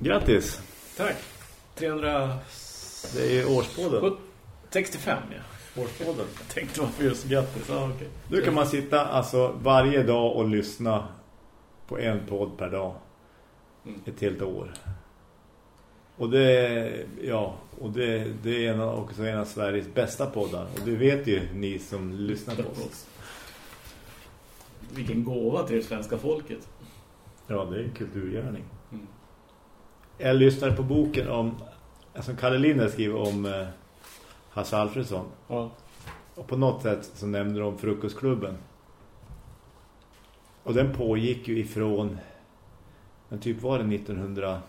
Grattis! Tack! 300... Det är årspodden. 65, ja. Årspodden. Jag tänkte varför just grattis. Ah, okay. Nu kan man sitta alltså varje dag och lyssna på en podd per dag. Mm. Ett helt år. Och det, ja, och det, det är en, också en av Sveriges bästa poddar. Och det vet ju ni som lyssnar på oss. Vilken gåva till det svenska folket. Ja, det är en kulturgärning. Jag lyssnade på boken om, som Kalle Linder skriver om eh, Hasse Alfredsson. Ja. Och på något sätt så nämnde de frukostklubben. Och den pågick ju ifrån, men typ var det 1900,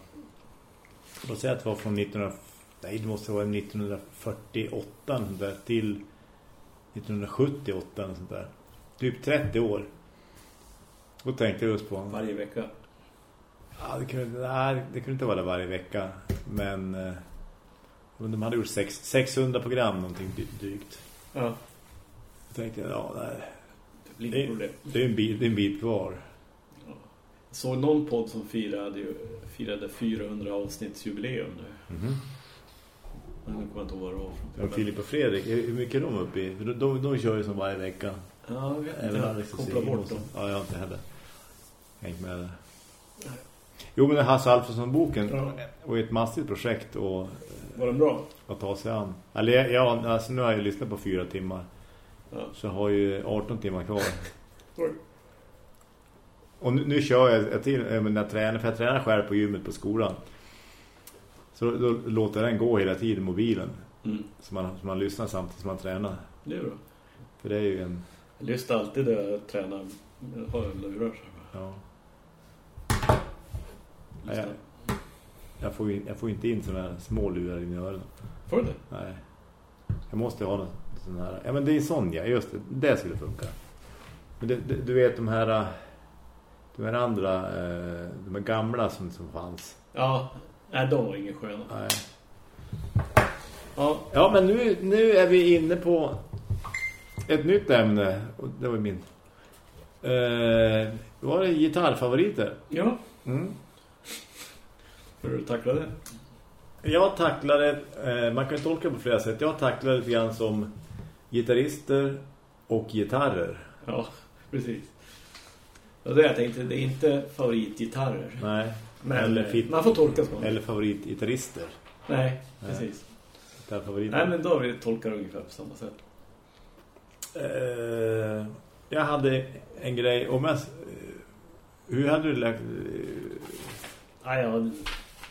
låt säga att det var från 1900, nej det måste vara 1948 sånt där, till 1978 eller sånt där. Typ 30 år. Och tänkte jag just på Varje vecka. Ja, det kunde, nej, det kunde inte vara varje vecka. Men, eh, men de hade gjort sex, 600 program, någonting dy- drygt. Ja. Jag tänkte, ja, nej, Det blir inget problem. det, är en bit, det är en bit kvar. Jag såg någon podd som firade, firade 400 avsnittsjubileum nu. Mm Men nu kommer jag inte ihåg vad det var. Ja, Filip och Fredrik, hur mycket är de uppe i? De, de, de kör ju som varje vecka. Ja, jag vet inte. Även Jag kopplar bort dem. Ja, jag har inte heller hängt med det. Jo, men det är Hasse Alfredsson-boken Ja. och ett massivt projekt att, Var den bra? att ta sig an. Eller ja, alltså, nu har jag ju lyssnat på fyra timmar. Ja. Så jag har ju 18 timmar kvar. Och nu, nu kör jag jag till äh, men jag tränar, för jag tränar själv på gymmet på skolan. Så då, då låter den gå hela tiden, mobilen. Mm. Så man, så man lyssnar samtidigt som man tränar. Det är bra. För det är ju en... Jag lyssnar alltid när jag tränar. Jag har lurar. Ja, Lyssnar. Ja, jag, får jag får inte in såna här små lurar in i öronen. Får du det? Nej. Jag måste ha någon sån här... Ja, men det är Sonja, just det. Det skulle funka. Men det, det, du vet de här... De här andra... eh, De här gamla som, som fanns. Ja. Nej, de var ingen sköna. Nej. Ja. Ja, men nu, nu är vi inne på ett nytt ämne. Och det var min... Eh, var det gitarrfavoriter? Ja. Mm. Hur tacklade det? Jag tacklade, eh, man kan ju tolka på flera sätt. Jag tacklade lite grann som gitarrister och gitarrer. Ja, precis. Och det jag tänkte, det är inte favoritgitarrer. Nej. Men eller, eh, fit, man får tolka så. eller favoritgitarrister. Nej, Nej. precis. Gitarrfavoriter. Nej, men då har vi tolkar ungefär på samma sätt. Eh, jag hade en grej om jag, eh, hur hade du lagt Nej, jag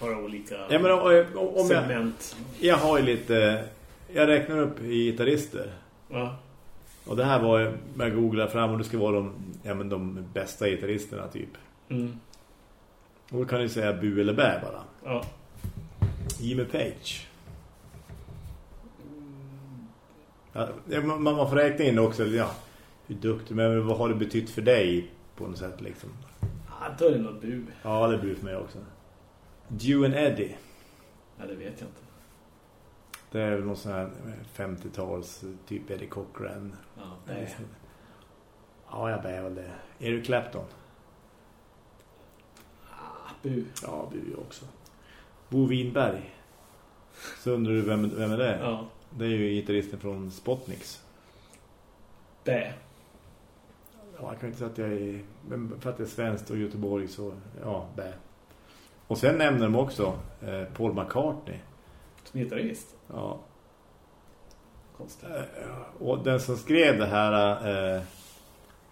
har olika ja, men om, om, om jag, segment. jag har ju lite jag räknar upp gitarrister Ja. och det här var ju jag googlade fram och det ska vara de, ja, men de bästa gitarristerna typ Mm. och då kan du säga bu eller bä bara Ja. Jimmy Page ja, man, man får räkna in också ja, hur duktig men vad har det betytt för dig på något sätt liksom Ja, då är det något bu. Ja, det blir för mig också. Dew and Eddie. Ja, det vet jag inte. Det är väl någon sån här 50-tals typ Eddie Cochran. Ja, nej. Ja, jag bär väl det. Eric Clapton. Ah, bu. Ja, du också. Bo Winberg. Så undrar du vem, vem är det? Ja. Det är ju gitarristen från Spotnix. Bä. Ja, jag kan inte säga att jag är... Men för att det är svenskt och Göteborg så... Ja, bä. Och sen nämner de också eh, Paul McCartney. Som gitarrist. Ja, Konstigt. Eh, Och den som skrev det här eh,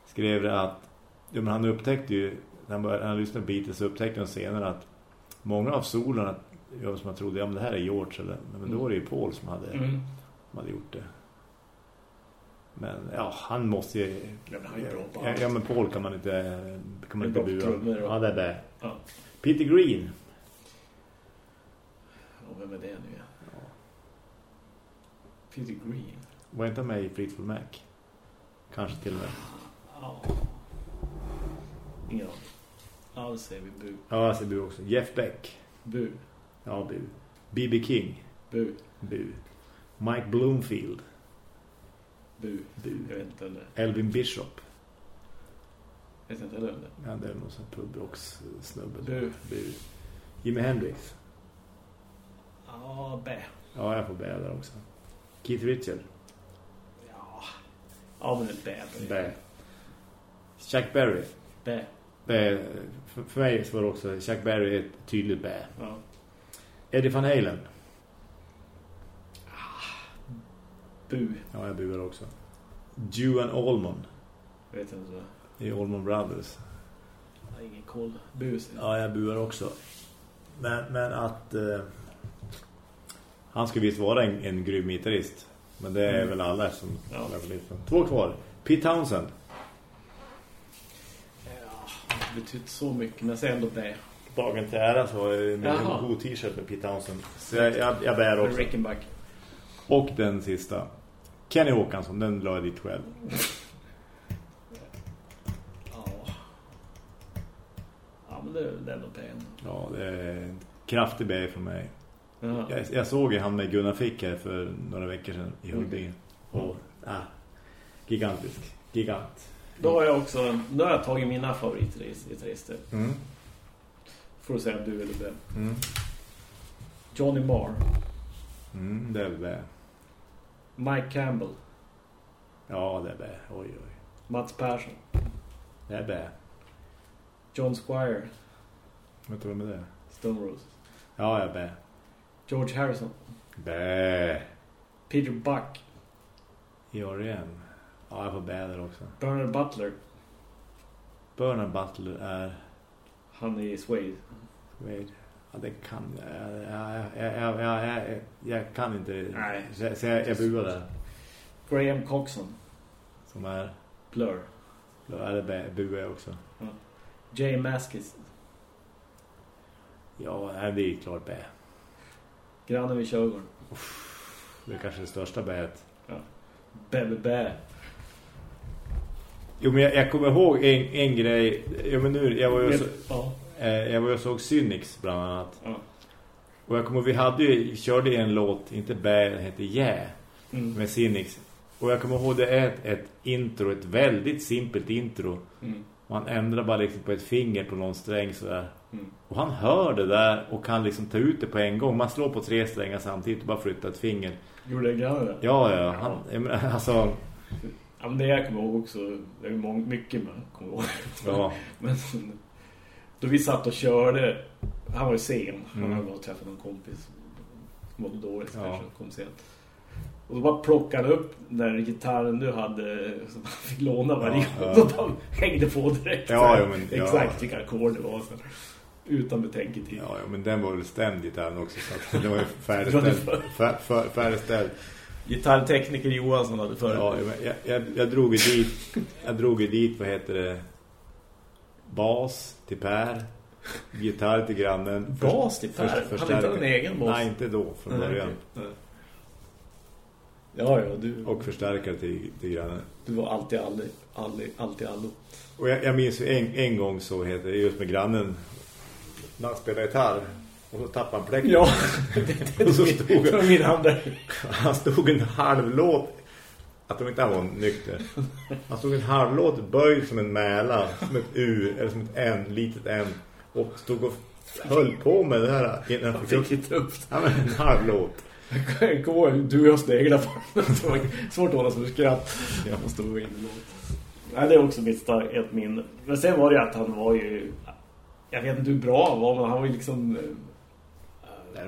skrev det att ja, men han upptäckte ju när han, började, när han lyssnade på Beatles upptäckte han senare att många av solarna som man trodde, ja men det här är George eller, men då var det ju Paul som hade, Mm. som hade gjort det. Men ja, han måste ju Ja, men han är bra på ja, allt. ja, men Paul kan man inte kan man inte bua. Ja, det är det. Ja. Peter Green. Och vem är det nu? Ja. Peter Green. Var inte med i Fleetwood Mac? Kanske till och med. Ja. Ingen aning. Ja, det säger vi bu. Ja, jag ser bu också. Jeff Beck. Bu. Ja, bu. B.B. King. Bu. Bu. Mike Bloomfield. Bu. Bu. Jag vet inte är. Elvin Bishop. Vet inte heller vem det är. Ja, det är någon sån pubrox snubbe. Bu. Bu. Jimi Hendrix. Ja, B. Ja, jag får B där också. Keith Richard. Ja, ja men det är B. B. Chuck Berry. B. B. För, för mig så var det också Chuck Berry ett tydligt B. Ja. Eddie Van Halen. Bu. Ja, jag buar också. Juan Allman. Vet inte. I Allman Brothers. Jag har ingen koll. Bu. säger jag. Ja, jag buar också. Men, men att... Eh, han ska visst vara en, en grym gitarrist. Men det är Mm. väl alla som... Ja. Två kvar. Pete Townsend. Ja, det betyder så mycket. Men jag säger ändå B. Dagen till ära så är det en Jaha. god t-shirt med Pete Townsend. Så jag, jag, jag bär också. Rickenback. Och den sista. Kenny Håkansson, den la jag dit själv. Ja. Det det B. Ja, det är en kraftig B från mig. Ja. Jag, jag såg ju han med Gunnar Fick här för några veckor sedan i Huddinge. Och, ah, gigantisk. Gigant. Då har jag också... Nu har jag tagit mina favoritgitarrister. Mm. Får du säga du eller B. Mm. Johnny Marr. Mm, det är väl B. Mike Campbell. Ja, det är B. Oj, oj. Mats Persson. Det är B. John Squire. Vet du vem är det? Stone Roses. Ja, jag är B. George Harrison. B. Peter Buck. I R.E.M. Ja, jag får B där också. Bernard Butler. Bernard Butler är... Han är Suede. Wade. Ja, det kan jag. Jag, jag, jag, jag, kan inte... Nej. Så, jag, jag buar där. Graham Coxon. Som är... Blur. Då är det buar jag också. Jay Maskis. Ja, det är ju klart B. Grannen vid Kögården. Det är kanske det största B. Bebe Bä. Jo, men jag, jag kommer ihåg en, en grej. Jo, men nu, jag var ju så, Ja. eh, jag var ju såg Cynics bland annat. ja. Och jag kommer ihåg, vi hade ju, körde en låt, inte B, den heter Yeah, Mm. med Cynics. Och jag kommer ihåg, det är ett, ett intro, ett väldigt simpelt intro. Mm. Man ändrar bara liksom på ett finger på någon sträng sådär. Mm. Och han hör det där och kan liksom ta ut det på en gång. Man slår på tre strängar samtidigt och bara flyttar ett finger. Gjorde grannen det? Ja, ja. Han, alltså, Ja, men det jag kommer ihåg också. Det är mång- mycket man kommer ihåg. ja. Men då vi satt och körde. Han var ju sen. Han Mm. hade träffat någon kompis. Som mådde dåligt Ja. kanske. Kom sent. Och då bara plockade upp den där gitarren du hade. Som han fick låna varje Ja, gång. ja. Och bara hängde på direkt. Ja, ja, men-. Exakt vilka ackord det var. Så. Utan betänketid. Ja, ja, men den var väl stämd gitarren också. Så den var ju Det färdigställd. det Fär, fär, färdigställd. Gitarrtekniker Johansson hade förut. Ja, jag, jag, jag drog ju dit, jag drog ju dit, vad heter det? Bas till Per. Gitarr till grannen. Bas till Per? Först- Hade inte en egen bas? Nej, inte då från början. Nej. Ja, ja, du, Och förstärkare till, till grannen. du var alltid, aldrig, aldrig, alltid allo. Och jag, jag minns en, en gång så heter det just med grannen. När han spelade gitarr. Och så tappade han pläcken. Ja, och så stod det var min andra. han stod en halv låt. Att de inte han var nykter. Han stod en halv låt böjd som en mäla. Som ett U eller som ett N, litet N. Och stod och höll på med det här. Innan Han fick inte upp ja, men en halv låt. Ihåg, du och jag sneglade på. Det svårt att hålla för skratt. Jag måste stå in Nej, det är också mitt ett minne. Men sen var det att han var ju... Jag vet inte hur bra han var, men han var ju liksom...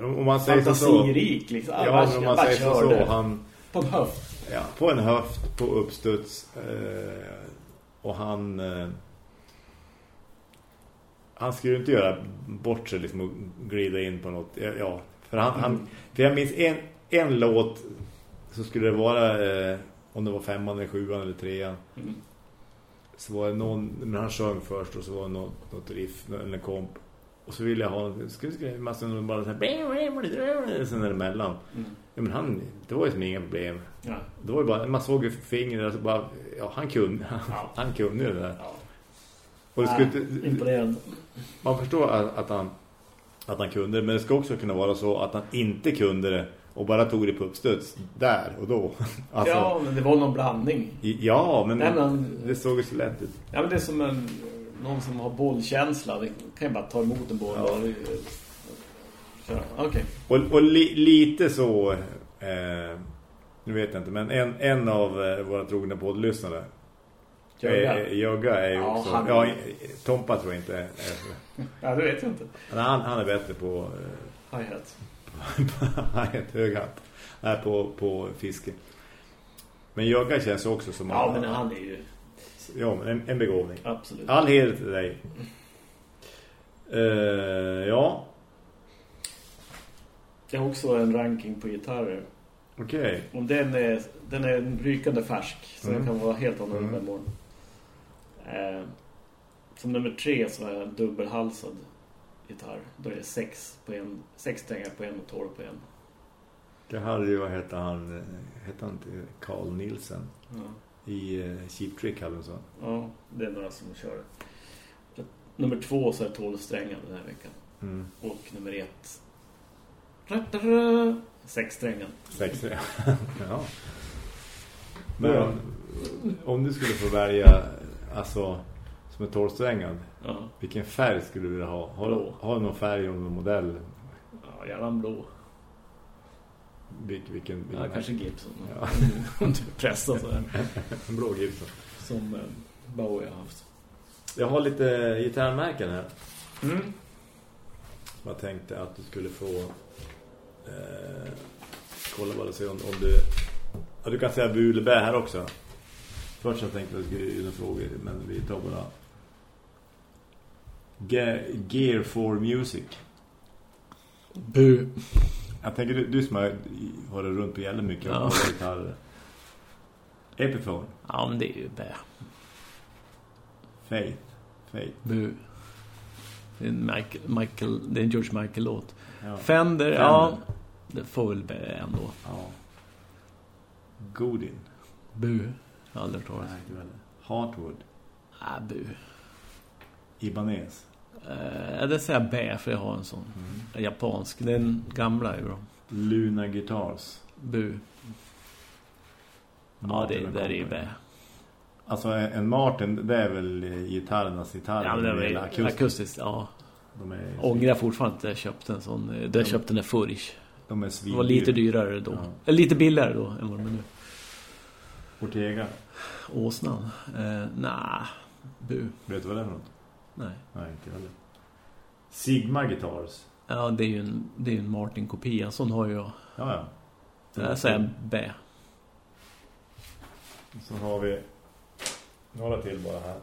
Om man säger så. Fantasirik, liksom. Ja, men om man säger så, så. Han, På en höft. ja, på en höft, på uppstuds. Eh, och han... Eh, han skulle ju inte göra bort sig liksom och glida in på något. Ja, för han, Mm. han för jag minns en, en låt så skulle det vara eh, om det var femman eller sjuan eller trean. Mm. Så var det någon, men han sjöng först och så var det något, något riff eller komp. Och så ville jag ha en massa bara så här sen emellan. Mm. Ja, men han, det var ju som inga problem. Ja. Det var ju bara, man såg ju fingret och så bara, ja han kunde, Ja. han kunde ju det där. ja. Och det skulle, inte- Imponerande. man förstår att, att han att han kunde det, men det ska också kunna vara så att han inte kunde det och bara tog det på uppstuds där och då. Alltså, ja, men det var någon blandning. ja, men, Nej, men- det såg ju så lätt ut. Ja, men det är som en, någon som har bollkänsla. Det kan ju bara ta emot en boll Ja. och Ja, okej. Och, och li, lite så, eh, nu vet jag inte, men en, en av eh, våra trogna poddlyssnare, Jögga. eh, Jögga är ju Ja, också, han- ja, Tompa tror jag inte Ja, det vet jag inte. han, han är bättre på eh, Hi-hat. Ett höghatt. Nej, på, på fiske. Men Jögga känns också som Ja, men han är ju ja, men en, en begåvning. absolut. All heder till dig. Eh, ja, Jag har också en ranking på gitarrer. okej. Och den är, den är rykande färsk. Så Mm. den kan vara helt annorlunda Mm. imorgon. Eh, som nummer tre så är jag en dubbelhalsad gitarr. Då är det sex, på en, sex strängar på en och tolv på en. Det hade ju, vad hette han? eh, Hette han inte Carl Nielsen? Ja. I eh, Cheap Trick hade så. ja, det är några som kör det. Nummer två så är tolv strängar den här veckan. Mm. Och nummer ett sex strängar. Sex, ja. Men om du skulle få välja, alltså, som är tolvsträngad, Ja, vilken färg skulle du vilja ha? Har, Blå. har du någon färg och någon modell? ja gärna en blå. Vil, vilken, Ja, vilken kanske Gibson. Ja. Om du pressar så här. En blå Gibson. Som eh, Bowie har haft. Jag har lite gitarrmärken här. Mm. Jag tänkte att du skulle få eh, kolla bara och se om, om du... Ja, du kan säga bu eller bä här också. Först jag tänkte att jag skulle göra frågor, men vi tar bara... Ge- Gear for Music. Bu. Jag tänker du, du som har varit runt på jävla mycket Ja. och gitarrer. Epiphone. Ja, men det är ju bä. Faith. Faith. Bu. Det är en Michael, Michael, det är en George Michael-låt. Ja. Fender, ja. Det får väl bä ändå. ja. Godin. Bu. Jag har aldrig hört talas. Nej, inte väl. Heartwood. Ah, bu. Ibanez. Eh, det säger jag bä för jag har en sån. Mm. Japansk. Den gamla är bra. Luna Guitars. Bu. Ja, Martin det och där är ju bä. Alltså en Martin, det är väl eh, gitarrernas gitarr. Ja, det de är är akustisk. akustiskt. Ja. De är, Ångrar fortfarande att jag köpte en sån. eh, Det jag köpte den förr. de är Det svindyr. var lite dyrare då. Ja. Eller lite billigare då än vad de är nu. Ortega. Åsnan. Eh, nah. Bu. Vet du vad det är för något? Nej. Nej, inte heller. Sigma Guitars. Ja, det är ju en, det är en Martin-kopia. Sån har jag. Ja, ja. Där säger jag bä. Så har vi några till bara här.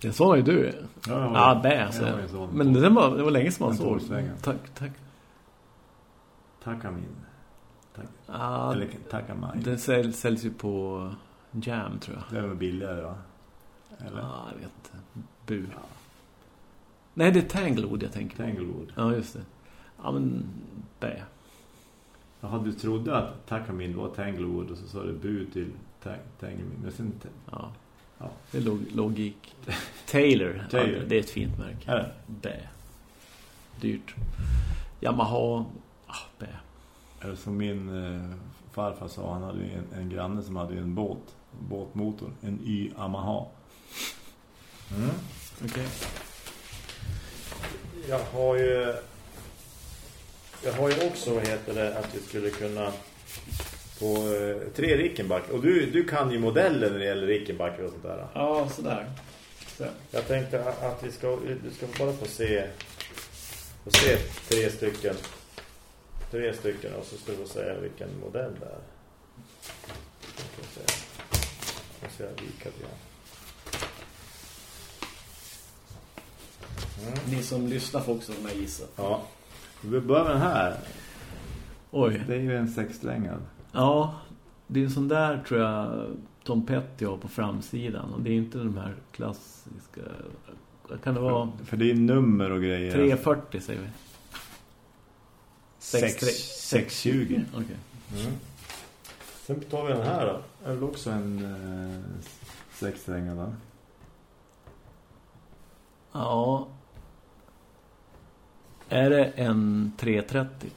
Det sa ju du. Ja, Ja, bä. jag Så. har en sån. Men det var, det var länge som man En såg. Tack, tack. Takamin. Tak Ja, Eller Takamai. den säljs, säljs ju på Jam, tror jag. Det är väl billigare va? Eller? Ja, jag vet inte. Bu. Nej, det är Tanglewood jag tänker på. Tanglewood. Ja, just det. Ja, men bä. Jaha, du trodde att Takamin var Tanglewood och så sa du bu till ta Tanglewood. Men sen... Ja. Ja. Det är log logik. Taylor. Taylor. Ja, det är ett fint märke. Är det? Bä. Dyrt. Yamaha. Ah, bä. Eller som min eh, farfar sa, han hade en, en granne som hade ju en båt. En båtmotor. En Y Yamaha. Mm. Okej. Jag har ju... Jag har ju också, vad heter det, att vi skulle kunna på eh, tre Rickenback. Och du, du kan ju modellen när det gäller Rickenback och sånt där. Ja, sådär. Så. Jag tänkte att vi ska, du ska bara få se, få se tre stycken. Tre stycken och så ska du få säga vilken modell det är. Jag ska. Jag grann. Mm. Ni som lyssnar får också med gissa. Ja. Vi börjar med den här. Oj. Det är ju en sexsträngad. Ja, det är en sån där tror jag Tom Petty har på framsidan. Och det är inte de här klassiska... Kan det vara För det är nummer och grejer. 340 säger vi? Sex- 620. Okej. Mm. Sen tar vi den här då. Det är väl också en eh, sexsträngad va? Ja. Är det en 330?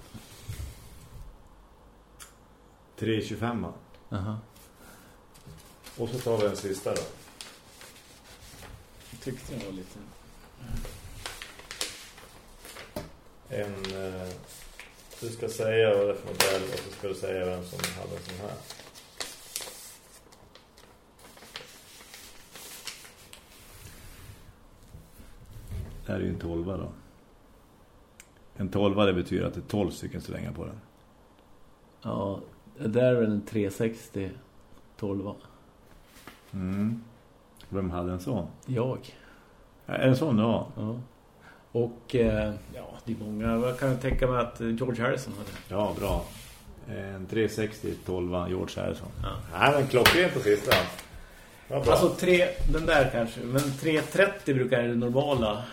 325 va? Aha. Och så tar vi en sista då. Jag tyckte det var lite... En... Eh, du ska säga vad det är för modell och så ska du säga vem som hade en sån här. Det här är ju en tolva då. En tolva det betyder att det är 12 stycken strängar på den. Ja, det där är väl en 360 12 Mm. Vem hade en sån? Jag. Det en sån har? Ja. Och eh, ja, det är många. Vad kan jag tänka mig att George Harrison hade? Ja, bra. En 360 12 George Harrison. Ja. Nej, men klockren på sista. Ja, bra. Alltså tre, den där kanske. Men 330 brukar är det normala.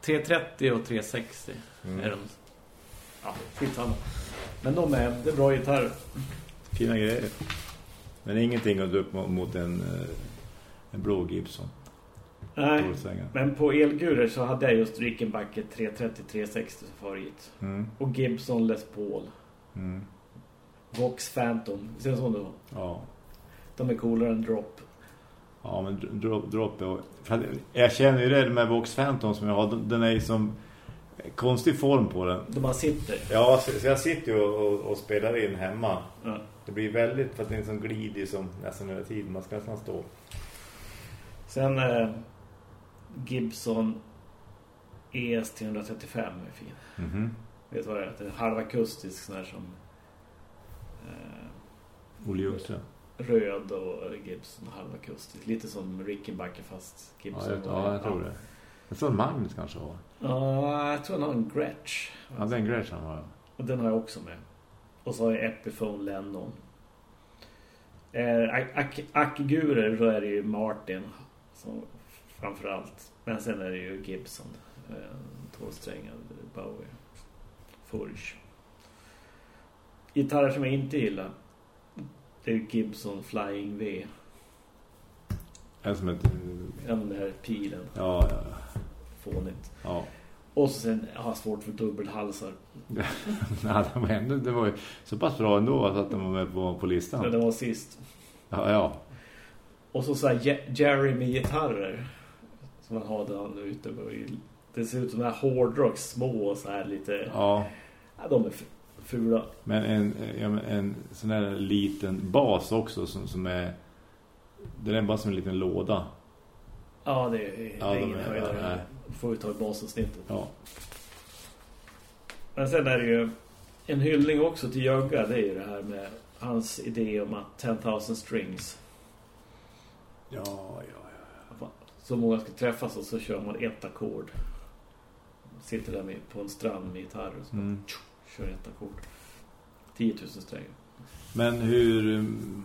330 och 360 Mm. är de. Ja, skitsamma. Men de är, det är bra gitarr. Fina grejer. Men ingenting att upp mot- en, eh, en blå Gibson. Nej, men på elgurer så hade jag just Rickenbacker 330-360 som favorit. Mm. Och Gibson Les Paul. Mm. Vox Phantom. Ser du sån då? Ja. De är coolare än Drop. Ja, men dr- drop, drop att Jag känner ju det med Vox Phantom som jag har. Den är ju som konstig form på den. De bara sitter. Ja, så, så jag sitter ju och, och, och spelar in hemma. Ja. Det blir väldigt, för att det är en sån glidig som nästan hela tiden. Man ska nästan stå. Sen eh, Gibson ES 335 är fin. Mhm. Vet du vad det är? Det är halvakustisk sån här som eh, Olle Ljungström. röd och Gibson halvakustisk. Lite som Rickenbacker fast Ja, Gibson. jag, ja, jag tror det. Jag tror Magnus kanske har. Ja, jag tror han har en Gretsch. Ja, den Gretchen har jag. Och den har jag också med. Och så har jag Epiphone Lennon. Eh, Ak- Akigurer då är det ju Martin som framförallt. Men sen är det ju Gibson. Eh, Tvåsträngad Bowie. Forge. Gitarrer som jag inte gillar. Det är Gibson Flying V. En som. Ja, den där pilen. Ja, ja, Fånigt. ja. Och sen har svårt för dubbelhalsar. Nej, det var, ändå, det var ju så pass bra ändå att de var med på, på Men listan. det var sist. Ja, ja. Och så så här Je- Jeremy-gitarrer som man har där ute. Det ser ut som här hårdrock små och så här lite... ja. Ja, de är fula. Men en, ja, men en sån här liten bas också som, som är... Den är bara som en liten låda. Ja, det är, Ja, det är de ingen är- höjdare. Får vi ta i basavsnittet. Ja. Men sen är det ju en hyllning också till Jögga. Det är ju det här med hans idé om att 10,000 strings. Ja, ja, ja. Så många ska träffas och så kör man ett ackord. Sitter där med, på en strand med gitarr och så Mm. kör ett ackord. 10 000 strängar. Men hur... um,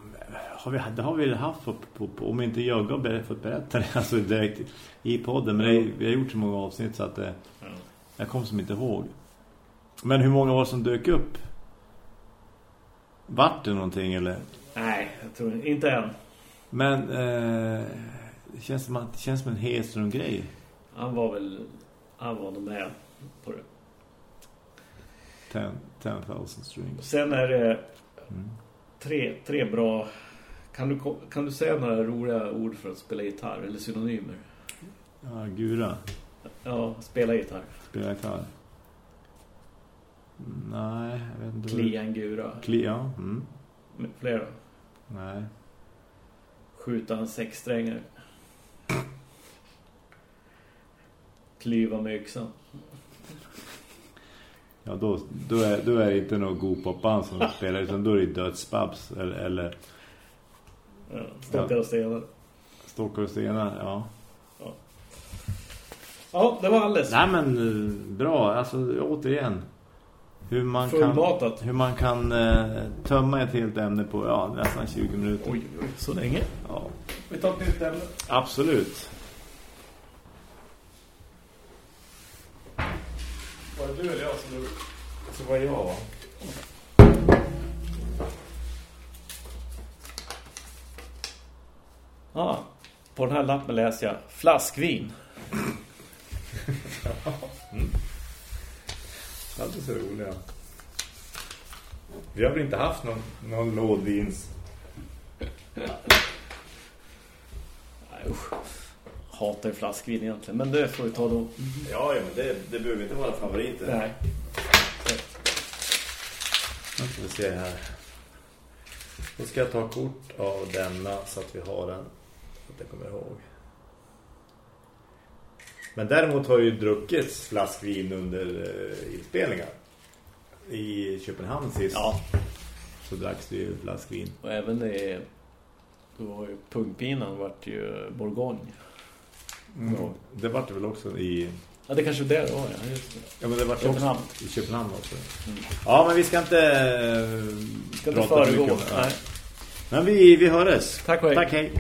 Har vi, det har vi haft på, på, på, om inte jag har fått berätta det alltså direkt i podden. Men det, vi har gjort så många avsnitt så att det, Ja. jag kommer som inte ihåg. Men hur många var som dök upp? Vart det någonting eller? Nej, jag tror inte än. Men eh, det, känns som att, det känns som en Hedström-grej. Han var väl han var nog med på det. 10 10,000 strings. Sen är det Mm. tre, tre bra... Kan du, kan du säga några roliga ord för att spela gitarr? Eller synonymer? Ja, Gura. Ja, spela gitarr. Spelar gitarr. Nej, jag vet inte. Klia en gura. Kli, ja. Mm. Flera. Nej. Skjuta en sexsträngare. Klyva med yxan. Ja, då, då, är, då är det inte någon god popband som spelar utan då är det dödsbabs eller, eller Ja, Stockar och stenar. stockar och stenar. Ja. Ja, det var alldeles. Nej men eh, bra, alltså återigen. Hur man kan, Fullmatat. hur man kan eh, tömma ett helt ämne på ja, nästan 20 minuter. Oj, oj, så länge. Ja, Vi tar ett nytt ämne. absolut. Var det du eller jag som? Så var jag? Ja, på den här lappen läser jag flaskvin. Alltid så roliga. Vi har väl inte haft någon, någon lådvins Nej, usch. Hatar flaskvin egentligen, men det får vi ta då. Ja, ja men det, det behöver inte vara favoriter. Nej. Nu ska vi se här. Då ska jag ta kort av denna så att vi har den. Så att jag kommer ihåg. Men däremot har ju druckits flaskvin under uh, inspelningar. I Köpenhamn sist. Ja. Så dracks det ju flaskvin. Och även det... Då var ju pungpinan vart ju Bourgogne. Mm. Ja, det var det väl också i... Ja, det kanske var, ja. Just det. Ja, men det var Köpenhamn. Också, i Köpenhamn också. Mm. Ja, men vi ska inte... Uh, ska inte föregå. Nej. Men vi, vi hörs. Tack och hej. Tack, hej.